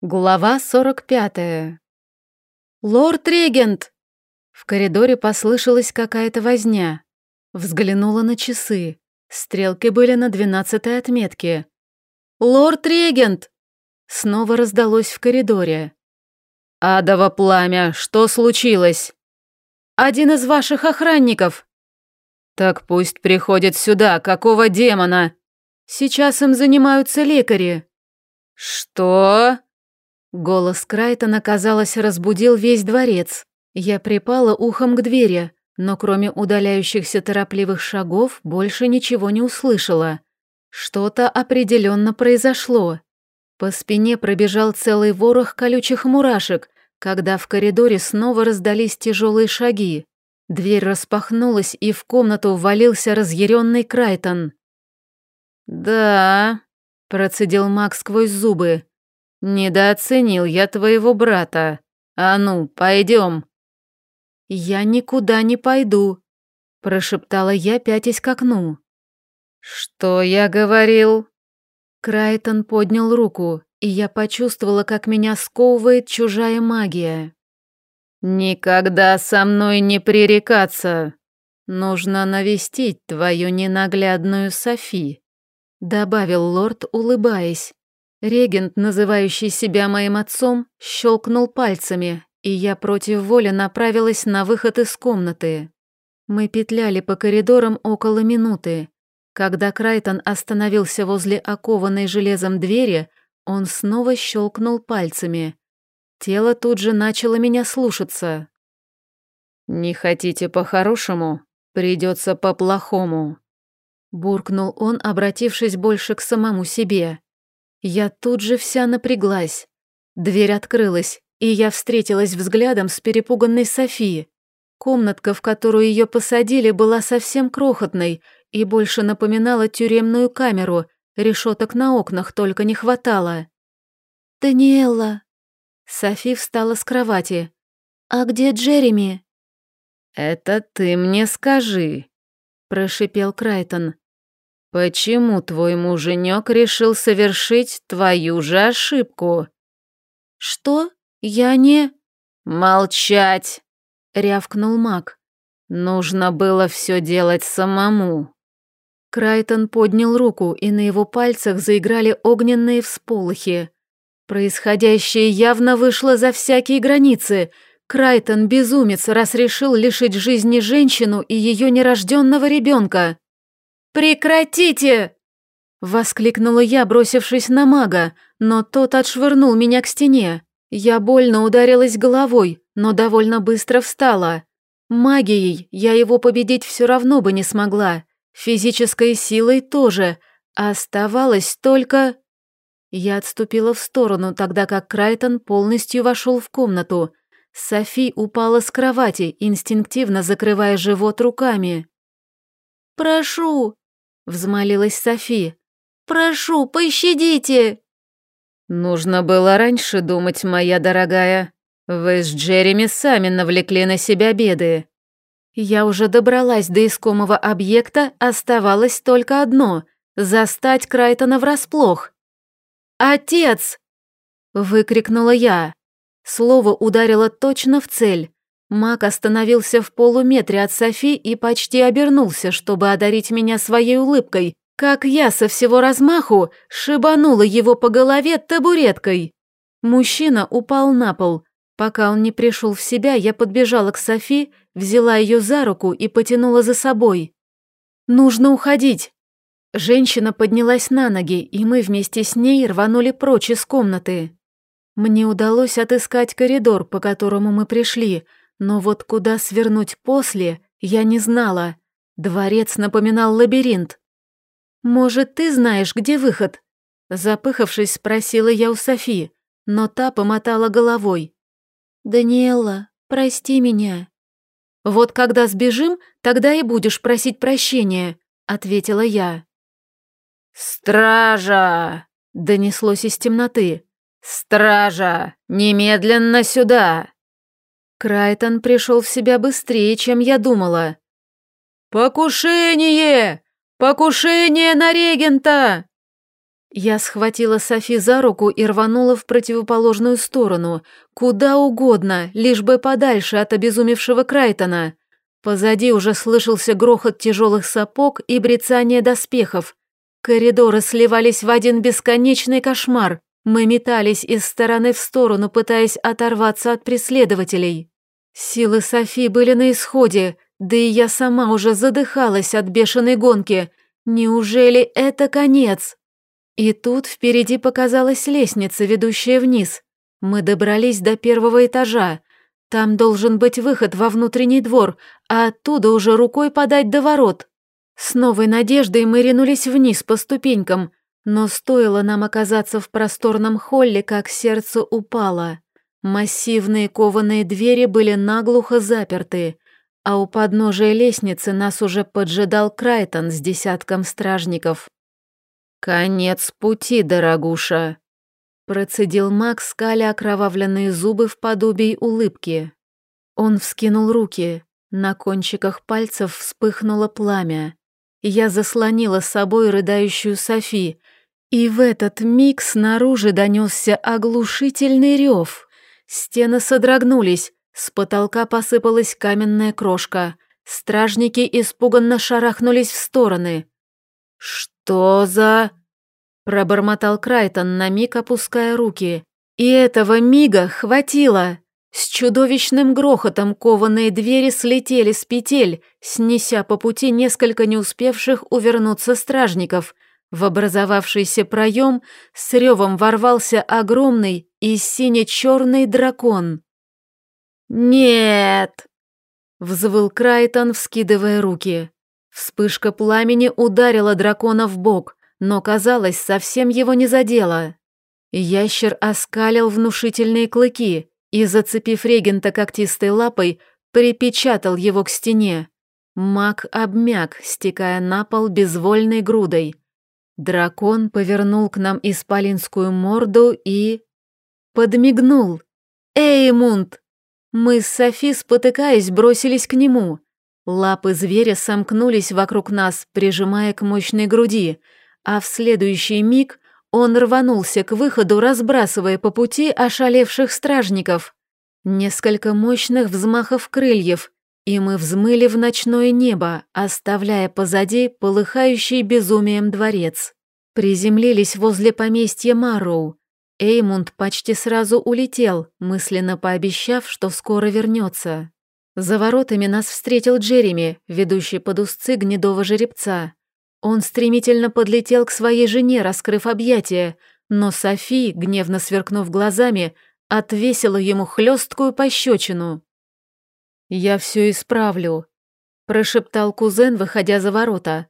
Глава 45. «Лорд-регент!» В коридоре послышалась какая-то возня. Взглянула на часы. Стрелки были на двенадцатой отметке. «Лорд-регент!» Снова раздалось в коридоре. «Адово пламя, что случилось?» «Один из ваших охранников!» «Так пусть приходит сюда, какого демона?» «Сейчас им занимаются лекари». «Что?» Голос Крайтона, казалось, разбудил весь дворец. Я припала ухом к двери, но кроме удаляющихся торопливых шагов больше ничего не услышала. Что-то определенно произошло. По спине пробежал целый ворох колючих мурашек, когда в коридоре снова раздались тяжелые шаги. Дверь распахнулась, и в комнату ввалился разъяренный Крайтон. «Да», — процедил Мак сквозь зубы, «Недооценил я твоего брата. А ну, пойдем». «Я никуда не пойду», — прошептала я, пятясь к окну. «Что я говорил?» Крайтон поднял руку, и я почувствовала, как меня сковывает чужая магия. «Никогда со мной не пререкаться. Нужно навестить твою ненаглядную Софи», — добавил лорд, улыбаясь. Регент, называющий себя моим отцом, щелкнул пальцами, и я против воли направилась на выход из комнаты. Мы петляли по коридорам около минуты. Когда Крайтон остановился возле окованной железом двери, он снова щелкнул пальцами. Тело тут же начало меня слушаться. «Не хотите по-хорошему? Придется по-плохому», — буркнул он, обратившись больше к самому себе. Я тут же вся напряглась. Дверь открылась, и я встретилась взглядом с перепуганной Софией. Комнатка, в которую ее посадили, была совсем крохотной и больше напоминала тюремную камеру, решеток на окнах только не хватало. «Даниэлла!» Софи встала с кровати. «А где Джереми?» «Это ты мне скажи», – прошипел Крайтон. «Почему твой муженек решил совершить твою же ошибку?» «Что? Я не...» «Молчать!» — рявкнул маг. «Нужно было все делать самому». Крайтон поднял руку, и на его пальцах заиграли огненные всполохи. Происходящее явно вышло за всякие границы. Крайтон безумец, раз решил лишить жизни женщину и ее нерожденного ребенка. «Прекратите!» Воскликнула я, бросившись на мага, но тот отшвырнул меня к стене. Я больно ударилась головой, но довольно быстро встала. Магией я его победить все равно бы не смогла. Физической силой тоже. Оставалось только... Я отступила в сторону, тогда как Крайтон полностью вошел в комнату. Софи упала с кровати, инстинктивно закрывая живот руками. «Прошу!» — взмолилась Софи. «Прошу, пощадите!» «Нужно было раньше думать, моя дорогая. Вы с Джереми сами навлекли на себя беды. Я уже добралась до искомого объекта, оставалось только одно — застать Крайтона врасплох. «Отец!» — выкрикнула я. Слово ударило точно в цель. Мак остановился в полуметре от Софи и почти обернулся, чтобы одарить меня своей улыбкой, как я со всего размаху шибанула его по голове табуреткой. Мужчина упал на пол. Пока он не пришел в себя, я подбежала к Софи, взяла ее за руку и потянула за собой. «Нужно уходить!» Женщина поднялась на ноги, и мы вместе с ней рванули прочь из комнаты. Мне удалось отыскать коридор, по которому мы пришли, но вот куда свернуть после, я не знала. Дворец напоминал лабиринт. «Может, ты знаешь, где выход?» Запыхавшись, спросила я у Софи, но та помотала головой. «Даниэла, прости меня». «Вот когда сбежим, тогда и будешь просить прощения», — ответила я. «Стража!» — донеслось из темноты. «Стража! Немедленно сюда!» Крайтон пришел в себя быстрее, чем я думала. «Покушение! Покушение на регента!» Я схватила Софи за руку и рванула в противоположную сторону, куда угодно, лишь бы подальше от обезумевшего Крайтона. Позади уже слышался грохот тяжелых сапог и брецание доспехов. Коридоры сливались в один бесконечный кошмар. Мы метались из стороны в сторону, пытаясь оторваться от преследователей. Силы Софи были на исходе, да и я сама уже задыхалась от бешеной гонки. Неужели это конец? И тут впереди показалась лестница, ведущая вниз. Мы добрались до первого этажа. Там должен быть выход во внутренний двор, а оттуда уже рукой подать до ворот. С новой надеждой мы ринулись вниз по ступенькам, но стоило нам оказаться в просторном холле, как сердце упало. Массивные кованые двери были наглухо заперты, а у подножия лестницы нас уже поджидал Крайтон с десятком стражников. «Конец пути, дорогуша», — процедил Макс, скаля окровавленные зубы в подобии улыбки. Он вскинул руки, на кончиках пальцев вспыхнуло пламя. Я заслонила с собой рыдающую Софи, и в этот миг снаружи донесся оглушительный рев. Стены содрогнулись, с потолка посыпалась каменная крошка. Стражники испуганно шарахнулись в стороны. «Что за...» Пробормотал Крайтон, на миг опуская руки. И этого мига хватило. С чудовищным грохотом кованые двери слетели с петель, снеся по пути несколько не успевших увернуться стражников. В образовавшийся проем с ревом ворвался огромный и сине-черный дракон. «Нет!» — взвыл Крайтон, вскидывая руки. Вспышка пламени ударила дракона в бок, но, казалось, совсем его не задело. Ящер оскалил внушительные клыки и, зацепив регента когтистой лапой, припечатал его к стене. Маг обмяк, стекая на пол безвольной грудой. Дракон повернул к нам исполинскую морду и... подмигнул. «Эй, Мунт!» Мы с Софи, спотыкаясь, бросились к нему. Лапы зверя сомкнулись вокруг нас, прижимая к мощной груди, а в следующий миг он рванулся к выходу, разбрасывая по пути ошалевших стражников. Несколько мощных взмахов крыльев, и мы взмыли в ночное небо, оставляя позади полыхающий безумием дворец. Приземлились возле поместья Марроу. Эймунд почти сразу улетел, мысленно пообещав, что скоро вернется. За воротами нас встретил Джереми, ведущий под узцы гнедого жеребца. Он стремительно подлетел к своей жене, раскрыв объятия, но Софи, гневно сверкнув глазами, отвесила ему хлесткую пощечину. «Я все исправлю», — прошептал кузен, выходя за ворота.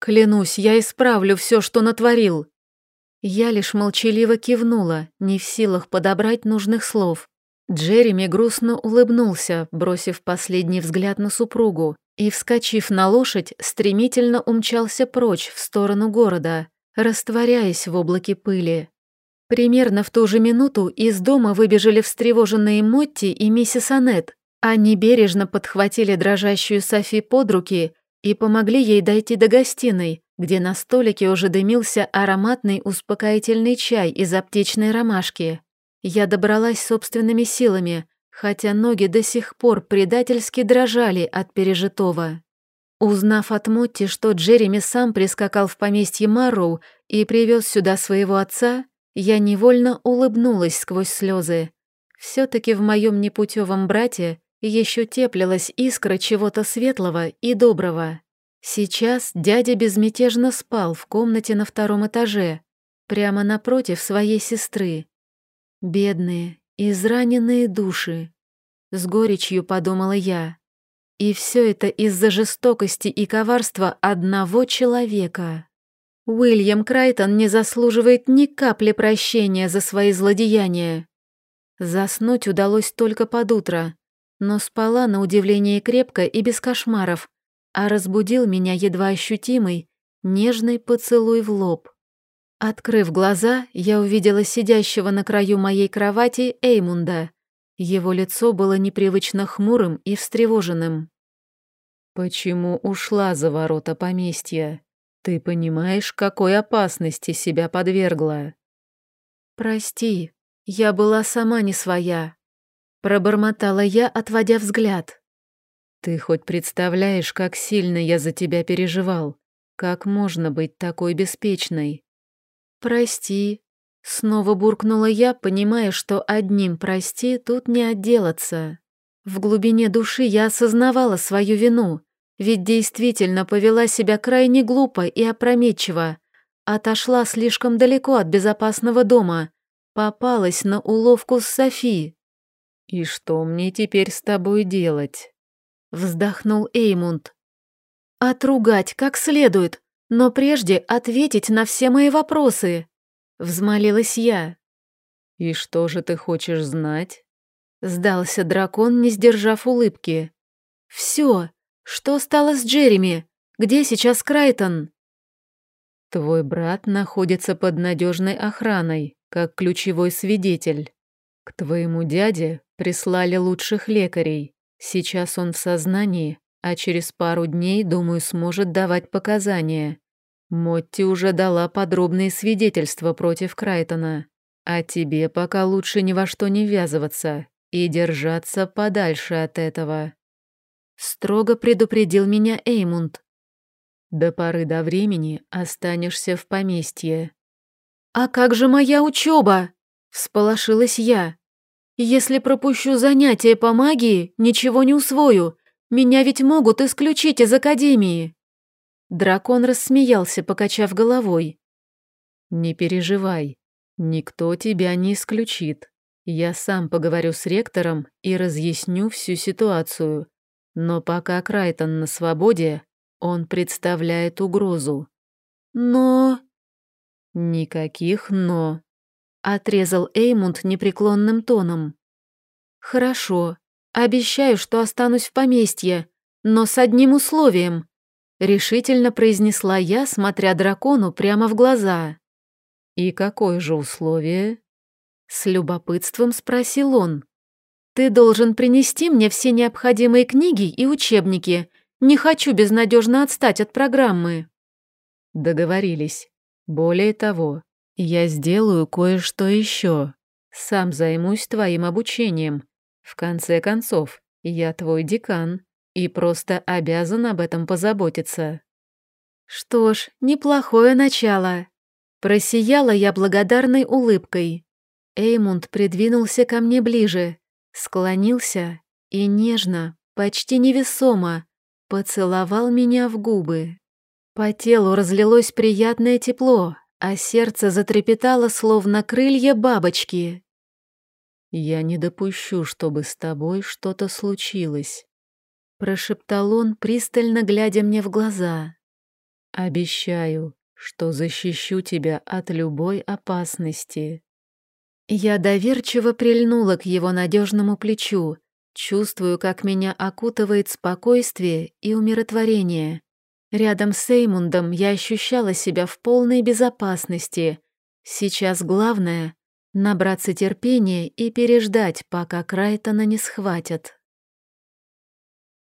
«Клянусь, я исправлю все, что натворил». Я лишь молчаливо кивнула, не в силах подобрать нужных слов. Джереми грустно улыбнулся, бросив последний взгляд на супругу, и, вскочив на лошадь, стремительно умчался прочь в сторону города, растворяясь в облаке пыли. Примерно в ту же минуту из дома выбежали встревоженные Мотти и миссис Аннет. Они бережно подхватили дрожащую Софи под руки и помогли ей дойти до гостиной, где на столике уже дымился ароматный успокоительный чай из аптечной ромашки. Я добралась собственными силами, хотя ноги до сих пор предательски дрожали от пережитого. Узнав от Мотти, что Джереми сам прискакал в поместье Марроу и привез сюда своего отца, я невольно улыбнулась сквозь слезы. Все-таки в моем непутевом брате еще теплилась искра чего-то светлого и доброго. Сейчас дядя безмятежно спал в комнате на втором этаже, прямо напротив своей сестры. Бедные, израненные души. С горечью подумала я. И все это из-за жестокости и коварства одного человека. Уильям Крайтон не заслуживает ни капли прощения за свои злодеяния. Заснуть удалось только под утро, но спала на удивление крепко и без кошмаров, а разбудил меня едва ощутимый, нежный поцелуй в лоб. Открыв глаза, я увидела сидящего на краю моей кровати Эймунда. Его лицо было непривычно хмурым и встревоженным. «Почему ушла за ворота поместья? Ты понимаешь, какой опасности себя подвергла? Прости, я была сама не своя. Пробормотала я, отводя взгляд. Ты хоть представляешь, как сильно я за тебя переживал? Как можно быть такой беспечной? Прости. Снова буркнула я, понимая, что одним «прости» тут не отделаться. В глубине души я осознавала свою вину, ведь действительно повела себя крайне глупо и опрометчиво. Отошла слишком далеко от безопасного дома, попалась на уловку с Софи. «И что мне теперь с тобой делать?» Вздохнул Эймунд. «Отругать как следует, но прежде ответить на все мои вопросы», взмолилась я. «И что же ты хочешь знать?» Сдался дракон, не сдержав улыбки. «Все. Что стало с Джереми? Где сейчас Крайтон?» «Твой брат находится под надежной охраной, как ключевой свидетель. К твоему дяде прислали лучших лекарей. Сейчас он в сознании, а через пару дней, думаю, сможет давать показания. Мотти уже дала подробные свидетельства против Крайтона. А тебе пока лучше ни во что не ввязываться и держаться подальше от этого. Строго предупредил меня Эймунд. До поры до времени останешься в поместье. «А как же моя учеба?» – всполошилась я. «Если пропущу занятия по магии, ничего не усвою. Меня ведь могут исключить из академии». Дракон рассмеялся, покачав головой. «Не переживай, никто тебя не исключит. Я сам поговорю с ректором и разъясню всю ситуацию. Но пока Крайтон на свободе, он представляет угрозу. Но... Никаких «но». Отрезал Эймунд непреклонным тоном. Хорошо, обещаю, что останусь в поместье, но с одним условием. Решительно произнесла я, смотря дракону прямо в глаза. «И какое же условие?» С любопытством спросил он. «Ты должен принести мне все необходимые книги и учебники. Не хочу безнадежно отстать от программы». Договорились. Более того, я сделаю кое-что еще. Сам займусь твоим обучением. В конце концов, я твой декан и просто обязан об этом позаботиться. Что ж, неплохое начало. Просияла я благодарной улыбкой. Эймунд придвинулся ко мне ближе, склонился и нежно, почти невесомо, поцеловал меня в губы. По телу разлилось приятное тепло, а сердце затрепетало, словно крылья бабочки. «Я не допущу, чтобы с тобой что-то случилось», — прошептал он, пристально глядя мне в глаза. «Обещаю, что защищу тебя от любой опасности». Я доверчиво прильнула к его надежному плечу, чувствую, как меня окутывает спокойствие и умиротворение. Рядом с Эймундом я ощущала себя в полной безопасности. Сейчас главное — набраться терпения и переждать, пока Крайтона не схватят.